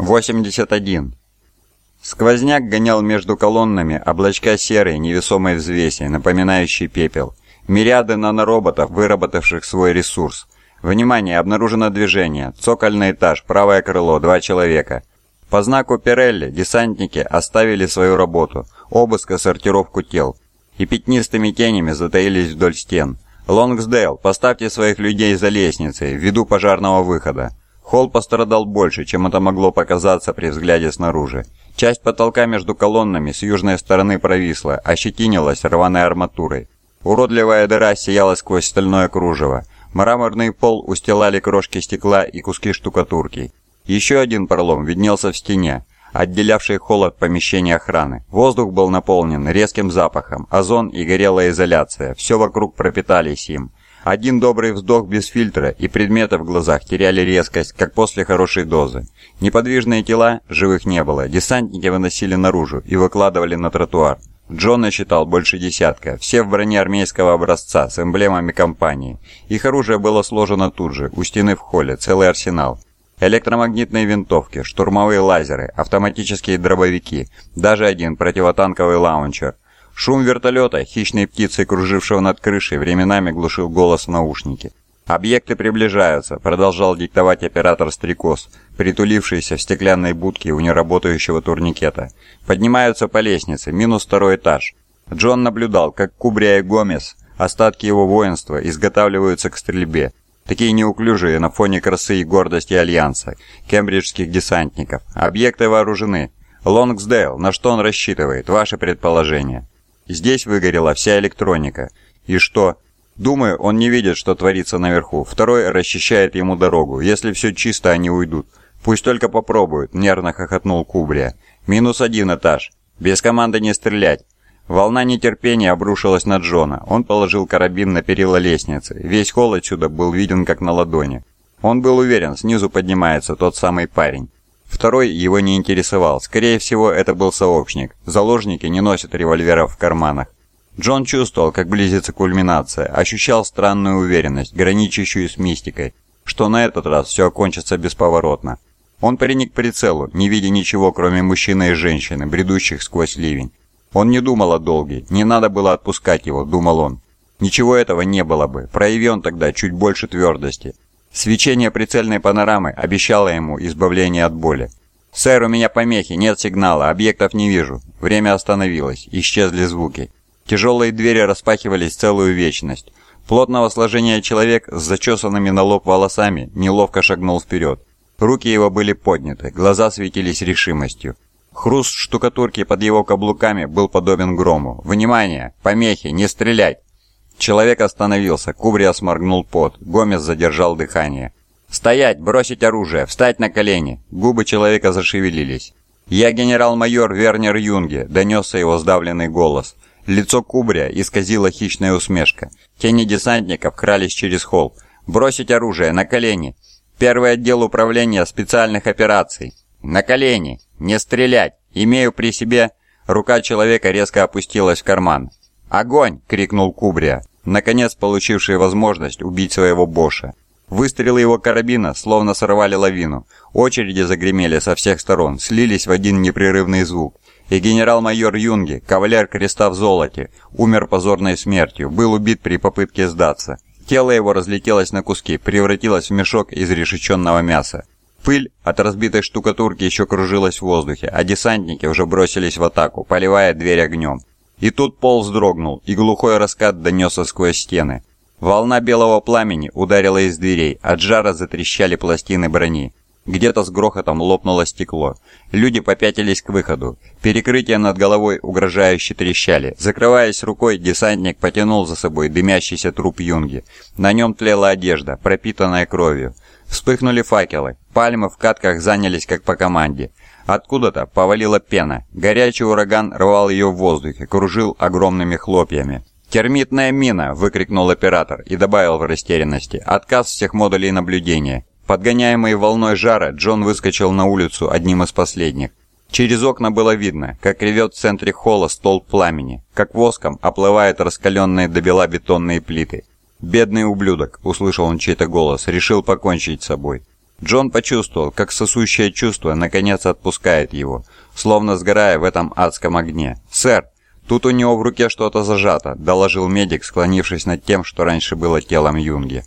81. Сквозняк гонял между колоннами облачка серой невесомой взвеси, напоминающей пепел. Мириады нанороботов, выработавших свой ресурс. Внимание, обнаружено движение. Цокольный этаж, правое крыло, два человека. По знаку Пирелли десантники оставили свою работу, обыск и сортировку тел. И пятнистыми тенями затаились вдоль стен. «Лонгсдейл, поставьте своих людей за лестницей, ввиду пожарного выхода». Холл пострадал больше, чем это могло показаться при взгляде снаружи. Часть потолка между колоннами с южной стороны провисла, ощетинилась рваной арматурой. Уродливая дыра сияла сквозь стальное кружево. Мраморный пол устилали крошки стекла и куски штукатурки. Еще один пролом виднелся в стене, отделявший холл от помещения охраны. Воздух был наполнен резким запахом, озон и горелая изоляция, все вокруг пропитались им. Один добрый вздох без фильтра, и предметы в глазах теряли резкость, как после хорошей дозы. Неподвижные тела, живых не было, десантники выносили наружу и выкладывали на тротуар. Джон насчитал больше десятка, все в броне армейского образца с эмблемами компании. Их оружие было сложено тут же, у стены в холле, целый арсенал. Электромагнитные винтовки, штурмовые лазеры, автоматические дробовики, даже один противотанковый лаунчер – Шум вертолета, хищной птицы, кружившего над крышей, временами глушил голос в наушнике. «Объекты приближаются», — продолжал диктовать оператор Стрекоз, притулившийся в стеклянной будке у неработающего турникета. «Поднимаются по лестнице, минус второй этаж». Джон наблюдал, как Кубрия и Гомес, остатки его воинства, изготавливаются к стрельбе. Такие неуклюжие на фоне красы и гордости Альянса, кембриджских десантников. Объекты вооружены. Лонгсдейл, на что он рассчитывает? Ваши предположения. Здесь выгорела вся электроника. И что? Думаю, он не видит, что творится наверху. Второй расчищает ему дорогу. Если все чисто, они уйдут. Пусть только попробуют, нервно хохотнул Кубрия. Минус один этаж. Без команды не стрелять. Волна нетерпения обрушилась на Джона. Он положил карабин на перила лестницы. Весь холл отсюда был виден как на ладони. Он был уверен, снизу поднимается тот самый парень. Второй его не интересовал. Скорее всего, это был сообщник. Заложники не носят револьверов в карманах. Джон чувствовал, как близится кульминация, ощущал странную уверенность, граничащую с мистикой, что на этот раз все окончится бесповоротно. Он приник к прицелу, не видя ничего, кроме мужчины и женщины, бредущих сквозь ливень. Он не думал о долге, не надо было отпускать его, думал он. Ничего этого не было бы, прояви он тогда чуть больше твердости. Свечение прицельной панорамы обещало ему избавление от боли. «Сэр, у меня помехи, нет сигнала, объектов не вижу». Время остановилось, исчезли звуки. Тяжелые двери распахивались целую вечность. Плотного сложения человек с зачесанными на лоб волосами неловко шагнул вперед. Руки его были подняты, глаза светились решимостью. Хруст штукатурки под его каблуками был подобен грому. «Внимание! Помехи! Не стрелять!» Человек остановился, Кубрия сморгнул пот, Гомес задержал дыхание. «Стоять! Бросить оружие! Встать на колени!» Губы человека зашевелились. «Я генерал-майор Вернер Юнге», — донесся его сдавленный голос. Лицо Кубрия исказила хищная усмешка. Тени десантников крались через холл. «Бросить оружие! На колени! Первый отдел управления специальных операций! На колени! Не стрелять! Имею при себе...» Рука человека резко опустилась в карман. «Огонь!» — крикнул Кубрия наконец получивший возможность убить своего Боша. Выстрелы его карабина словно сорвали лавину. Очереди загремели со всех сторон, слились в один непрерывный звук. И генерал-майор Юнги, кавалер креста в золоте, умер позорной смертью, был убит при попытке сдаться. Тело его разлетелось на куски, превратилось в мешок из решеченного мяса. Пыль от разбитой штукатурки еще кружилась в воздухе, а десантники уже бросились в атаку, поливая дверь огнем. И тут пол вздрогнул, и глухой раскат донесся сквозь стены. Волна белого пламени ударила из дверей, от жара затрещали пластины брони. Где-то с грохотом лопнуло стекло. Люди попятились к выходу. Перекрытия над головой угрожающе трещали. Закрываясь рукой, десантник потянул за собой дымящийся труп юнги. На нем тлела одежда, пропитанная кровью. Вспыхнули факелы. Пальмы в катках занялись как по команде. Откуда-то повалила пена. Горячий ураган рвал ее в воздухе, кружил огромными хлопьями. «Термитная мина!» – выкрикнул оператор и добавил в растерянности. «Отказ всех модулей наблюдения». Подгоняемый волной жара, Джон выскочил на улицу одним из последних. Через окна было видно, как ревет в центре холла столб пламени, как воском оплывают раскаленные до бела бетонные плиты. «Бедный ублюдок!» – услышал он чей-то голос, решил покончить с собой. Джон почувствовал, как сосущее чувство наконец отпускает его, словно сгорая в этом адском огне. «Сэр, тут у него в руке что-то зажато», – доложил медик, склонившись над тем, что раньше было телом Юнги.